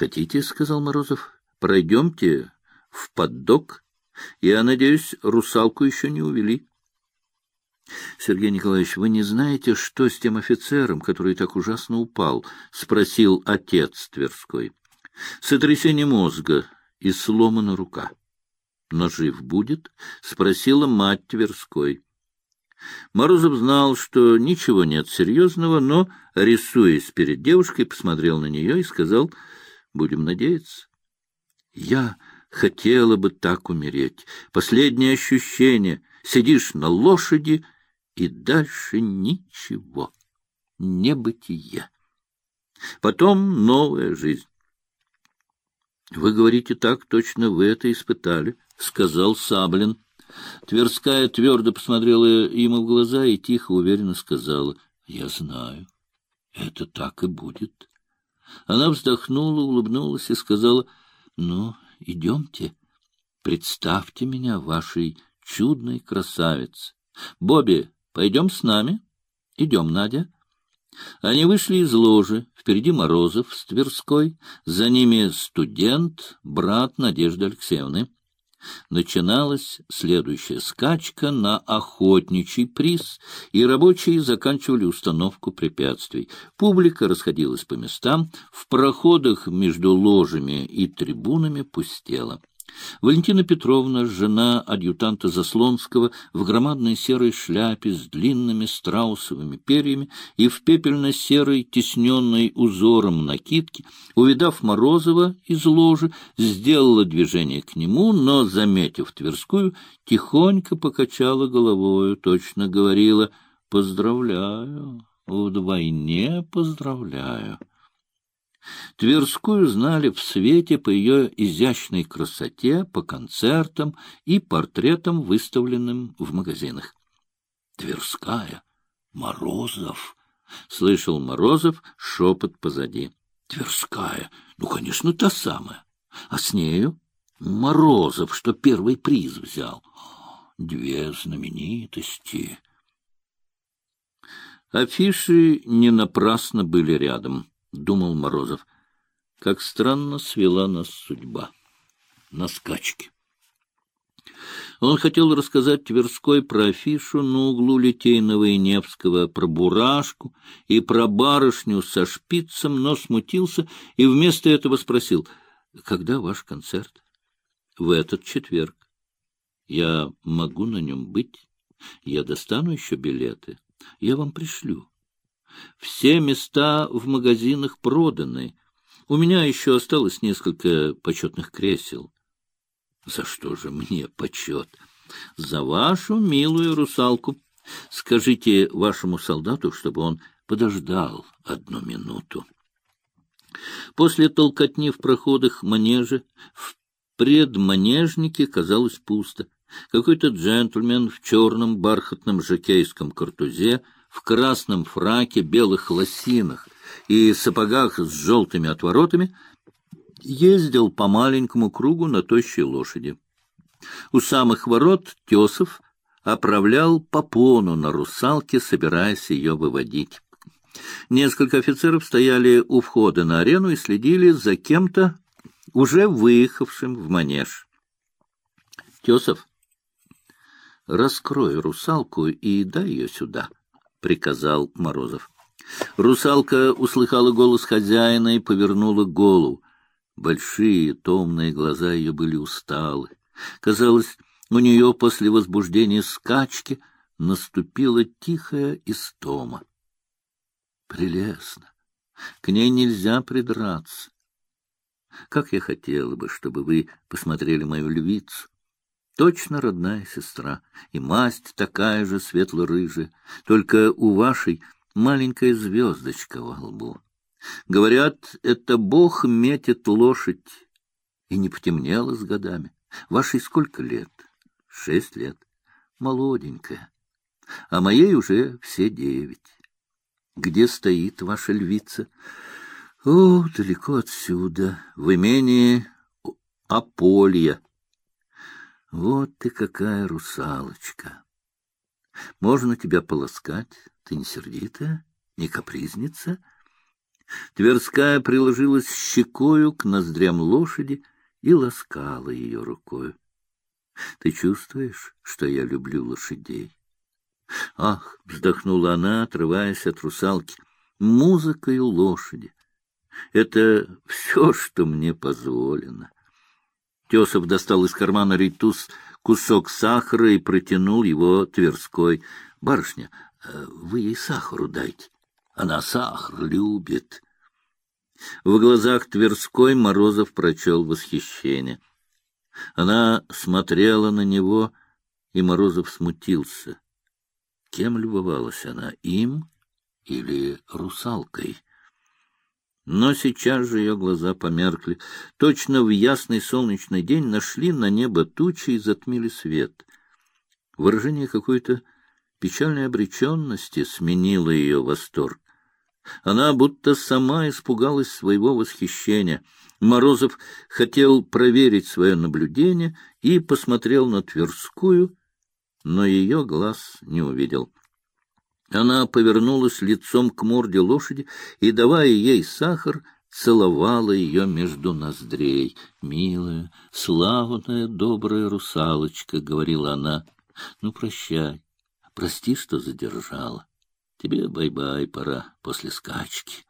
Хотите, — сказал Морозов, — пройдемте в поддок. Я надеюсь, русалку еще не увели. — Сергей Николаевич, вы не знаете, что с тем офицером, который так ужасно упал? — спросил отец Тверской. — Сотрясение мозга и сломана рука. — Но жив будет? — спросила мать Тверской. Морозов знал, что ничего нет серьезного, но, рисуясь перед девушкой, посмотрел на нее и сказал, «Будем надеяться». «Я хотела бы так умереть. Последнее ощущение. Сидишь на лошади, и дальше ничего. Небытие. Потом новая жизнь. — Вы говорите так, точно вы это испытали, — сказал Саблин. Тверская твердо посмотрела ему в глаза и тихо, уверенно сказала, — Я знаю, это так и будет. Она вздохнула, улыбнулась и сказала, — Ну, идемте, представьте меня вашей чудной красавице. Бобби, пойдем с нами? Идем, Надя. Они вышли из ложи, впереди Морозов с Тверской, за ними студент, брат Надежды Алексеевны. Начиналась следующая скачка на охотничий приз, и рабочие заканчивали установку препятствий. Публика расходилась по местам, в проходах между ложами и трибунами пустела. Валентина Петровна, жена адъютанта Заслонского, в громадной серой шляпе с длинными страусовыми перьями и в пепельно-серой, тесненной узором накидке, увидав Морозова из ложи, сделала движение к нему, но, заметив Тверскую, тихонько покачала головою, точно говорила «Поздравляю, вдвойне поздравляю». Тверскую знали в свете по ее изящной красоте, по концертам и портретам, выставленным в магазинах. Тверская, Морозов, слышал Морозов шепот позади. Тверская, ну, конечно, та самая. А с нею Морозов, что первый приз взял. Две знаменитости. Афиши не напрасно были рядом. — думал Морозов. Как странно свела нас судьба. На скачке. Он хотел рассказать Тверской про афишу на углу Литейного и Невского, про бурашку и про барышню со шпицем, но смутился и вместо этого спросил, «Когда ваш концерт?» «В этот четверг. Я могу на нем быть? Я достану еще билеты. Я вам пришлю». Все места в магазинах проданы. У меня еще осталось несколько почетных кресел. За что же мне почет? За вашу милую русалку. Скажите вашему солдату, чтобы он подождал одну минуту. После толкотни в проходах манежа в предманежнике казалось пусто. Какой-то джентльмен в черном бархатном жакейском картузе в красном фраке, белых лосинах и сапогах с желтыми отворотами, ездил по маленькому кругу на тощей лошади. У самых ворот Тесов оправлял попону на русалке, собираясь ее выводить. Несколько офицеров стояли у входа на арену и следили за кем-то, уже выехавшим в манеж. Тесов, раскрой русалку и дай ее сюда. — приказал Морозов. Русалка услыхала голос хозяина и повернула голову. Большие томные глаза ее были усталы. Казалось, у нее после возбуждения скачки наступила тихая истома. Прелестно. К ней нельзя придраться. Как я хотела бы, чтобы вы посмотрели мою львицу. Точно родная сестра, и масть такая же светло-рыжая, только у вашей маленькая звездочка во лбу. Говорят, это Бог метит лошадь, и не потемнело с годами. Вашей сколько лет? Шесть лет. Молоденькая. А моей уже все девять. Где стоит ваша львица? О, далеко отсюда, в имении Аполья. Вот ты какая русалочка! Можно тебя полоскать? Ты не сердитая, не капризница? Тверская приложилась щекою к ноздрям лошади и ласкала ее рукою. Ты чувствуешь, что я люблю лошадей? Ах, вздохнула она, отрываясь от русалки, музыка и лошади. Это все, что мне позволено. Тесов достал из кармана ритус кусок сахара и протянул его Тверской. — Барышня, э, вы ей сахару дайте. Она сахар любит. В глазах Тверской Морозов прочел восхищение. Она смотрела на него, и Морозов смутился. Кем любовалась она, им или русалкой? Но сейчас же ее глаза померкли. Точно в ясный солнечный день нашли на небо тучи и затмили свет. Выражение какой-то печальной обреченности сменило ее восторг. Она будто сама испугалась своего восхищения. Морозов хотел проверить свое наблюдение и посмотрел на Тверскую, но ее глаз не увидел. Она повернулась лицом к морде лошади и, давая ей сахар, целовала ее между ноздрей. «Милая, славная, добрая русалочка», — говорила она, — «ну, прощай, прости, что задержала. Тебе бай-бай, пора после скачки».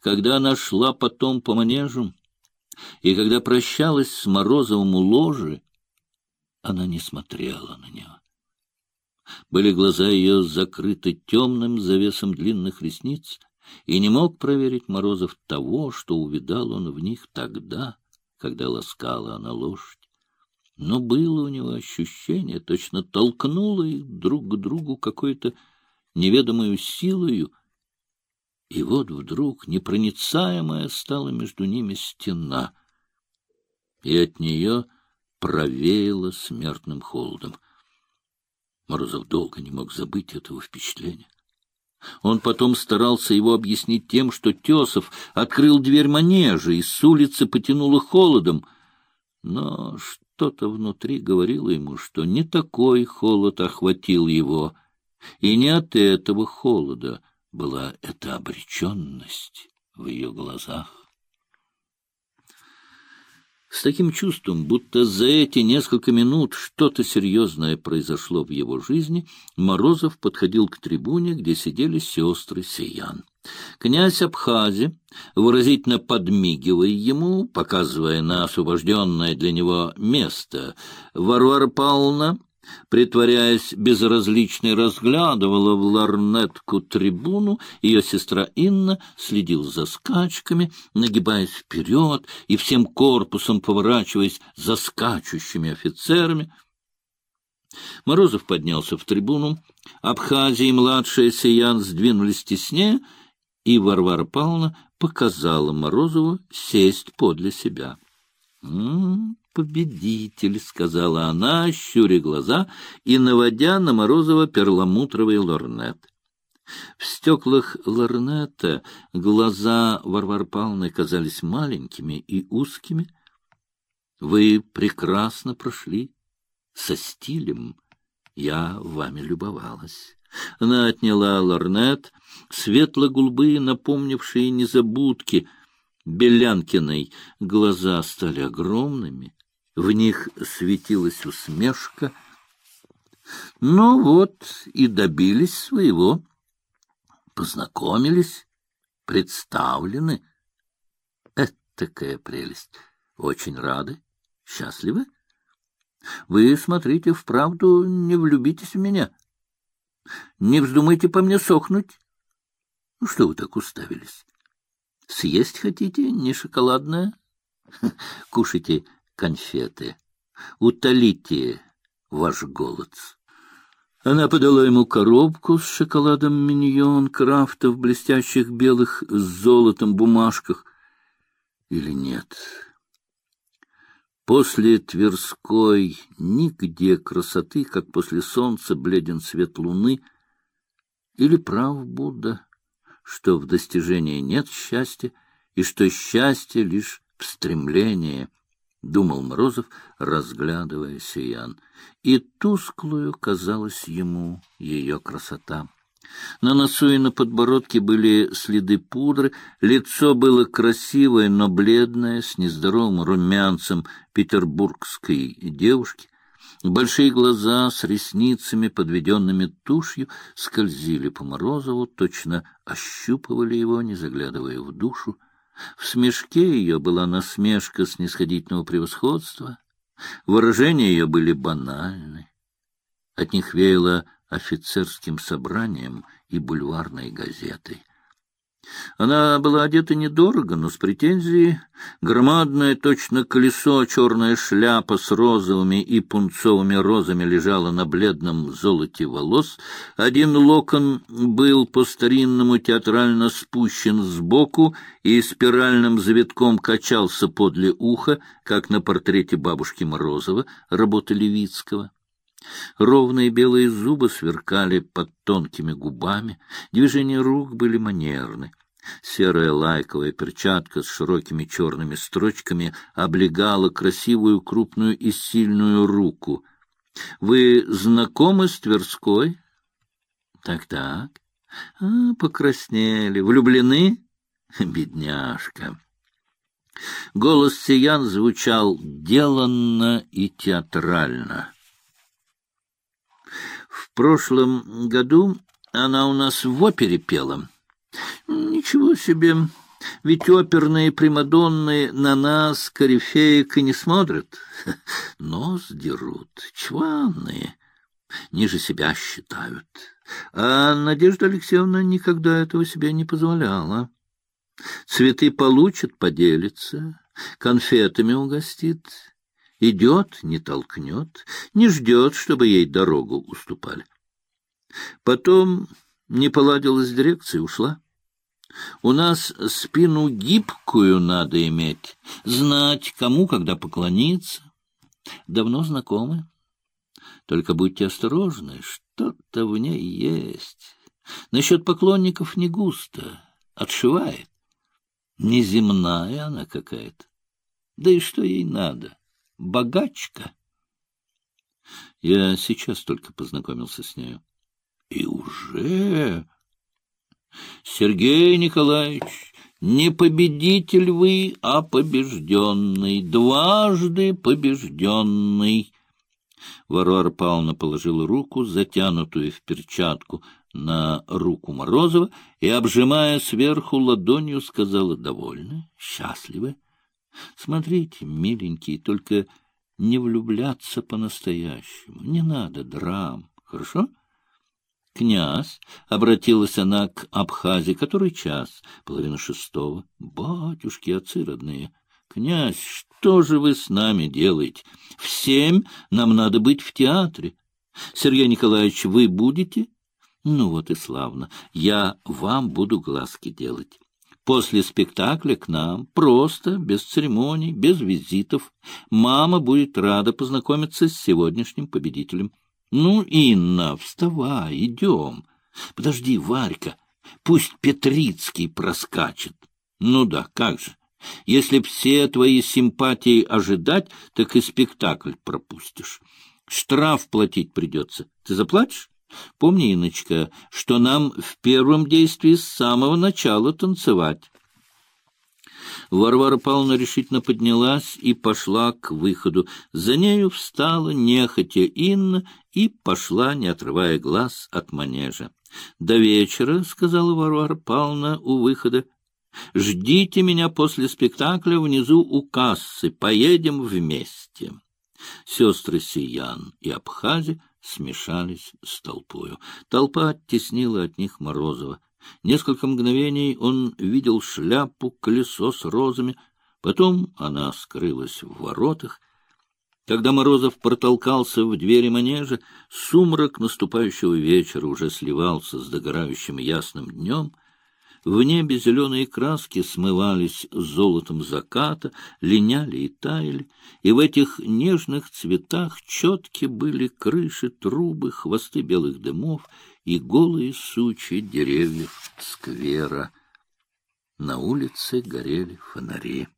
Когда она шла потом по манежу, и когда прощалась с Морозовым у ложи, она не смотрела на него. Были глаза ее закрыты темным завесом длинных ресниц, и не мог проверить Морозов того, что увидал он в них тогда, когда ласкала она лошадь. Но было у него ощущение, точно толкнуло их друг к другу какой-то неведомую силою, и вот вдруг непроницаемая стала между ними стена, и от нее провеяло смертным холодом. Морозов долго не мог забыть этого впечатления. Он потом старался его объяснить тем, что Тесов открыл дверь манежа, и с улицы потянуло холодом. Но что-то внутри говорило ему, что не такой холод охватил его, и не от этого холода была эта обреченность в ее глазах. С таким чувством, будто за эти несколько минут что-то серьезное произошло в его жизни, Морозов подходил к трибуне, где сидели сестры Сиян. Князь Абхази, выразительно подмигивая ему, показывая на освобожденное для него место, Варвара Павловна притворяясь безразличной, разглядывала в ларнетку трибуну, ее сестра Инна следила за скачками, нагибаясь вперед и всем корпусом поворачиваясь за скачущими офицерами. Морозов поднялся в трибуну, Абхазия и младшая Сиян сдвинулись теснее, и Варвара Павловна показала Морозову сесть подле себя. «М-м, победитель, — сказала она, щуря глаза и наводя на Морозова перламутровый лорнет. В стеклах лорнета глаза Варвары Павловны казались маленькими и узкими. Вы прекрасно прошли, со стилем. Я вами любовалась. Она отняла лорнет, светло-голубые, напомнившие незабудки — Белянкиной глаза стали огромными, в них светилась усмешка. Ну вот и добились своего, познакомились, представлены. Этакая прелесть. Очень рады, счастливы. Вы, смотрите, вправду не влюбитесь в меня. Не вздумайте по мне сохнуть. Ну, что вы так уставились? Съесть хотите не шоколадное? Кушайте конфеты. Утолите ваш голод. Она подала ему коробку с шоколадом миньон крафта в блестящих белых с золотом бумажках. Или нет? После Тверской нигде красоты, как после солнца бледен свет луны. Или прав Будда, что в достижении нет счастья, и что счастье лишь в стремлении —— думал Морозов, разглядывая Сиян, и тусклую казалась ему ее красота. На носу и на подбородке были следы пудры, лицо было красивое, но бледное, с нездоровым румянцем петербургской девушки. Большие глаза с ресницами, подведенными тушью, скользили по Морозову, точно ощупывали его, не заглядывая в душу. В смешке ее была насмешка снисходительного превосходства. Выражения ее были банальны. От них веяло офицерским собранием и бульварной газетой. Она была одета недорого, но с претензией. Громадное, точно колесо, черная шляпа с розовыми и пунцовыми розами лежала на бледном золоте волос. Один локон был по-старинному театрально спущен сбоку и спиральным завитком качался подле уха, как на портрете бабушки Морозова, работы Левицкого. Ровные белые зубы сверкали под тонкими губами, движения рук были манерны. Серая лайковая перчатка с широкими черными строчками облегала красивую, крупную и сильную руку. — Вы знакомы с Тверской? Так — Так-так. А, покраснели. Влюблены? Бедняжка. Голос Сиян звучал деланно и театрально. В прошлом году она у нас в опере пела. Ничего себе! Ведь оперные примадонны на нас, корифеек, и не смотрят. Нос дерут, чванные, ниже себя считают. А Надежда Алексеевна никогда этого себе не позволяла. Цветы получит, поделится, конфетами угостит. Идет, не толкнет, не ждет, чтобы ей дорогу уступали. Потом не поладила с дирекцией, ушла. У нас спину гибкую надо иметь, знать, кому когда поклониться. Давно знакомы. Только будьте осторожны, что-то в ней есть. Насчет поклонников не густо, отшивает. Неземная она какая-то. Да и что ей надо? Богачка. Я сейчас только познакомился с нею. И уже... Сергей Николаевич, не победитель вы, а побежденный, дважды побежденный. Варвара Павловна положила руку, затянутую в перчатку, на руку Морозова и, обжимая сверху ладонью, сказала «Довольны? Счастливы? Смотрите, миленькие, только не влюбляться по-настоящему. Не надо драм, хорошо?» Князь, — обратилась она к Абхазе, — который час? Половина шестого. Батюшки, отцы родные. Князь, что же вы с нами делаете? В семь нам надо быть в театре. Сергей Николаевич, вы будете? Ну вот и славно. Я вам буду глазки делать. После спектакля к нам, просто, без церемоний, без визитов. Мама будет рада познакомиться с сегодняшним победителем. Ну, Инна, вставай, идем. Подожди, Варька, пусть Петрицкий проскачет. Ну да, как же. Если все твои симпатии ожидать, так и спектакль пропустишь. Штраф платить придется. Ты заплатишь? Помни, Иночка, что нам в первом действии с самого начала танцевать. Варвара Павловна решительно поднялась и пошла к выходу. За нею встала нехотя Инна и пошла, не отрывая глаз от манежа. — До вечера, — сказала Варвара Павловна у выхода. — Ждите меня после спектакля внизу у кассы. Поедем вместе. Сестры Сиян и Абхази смешались с толпою. Толпа оттеснила от них Морозова. Несколько мгновений он видел шляпу, колесо с розами, потом она скрылась в воротах. Когда Морозов протолкался в двери манежа, сумрак наступающего вечера уже сливался с догорающим ясным днем — в небе зеленые краски смывались золотом заката, линяли и таяли, и в этих нежных цветах четки были крыши, трубы, хвосты белых дымов и голые сучи деревьев сквера. На улице горели фонари.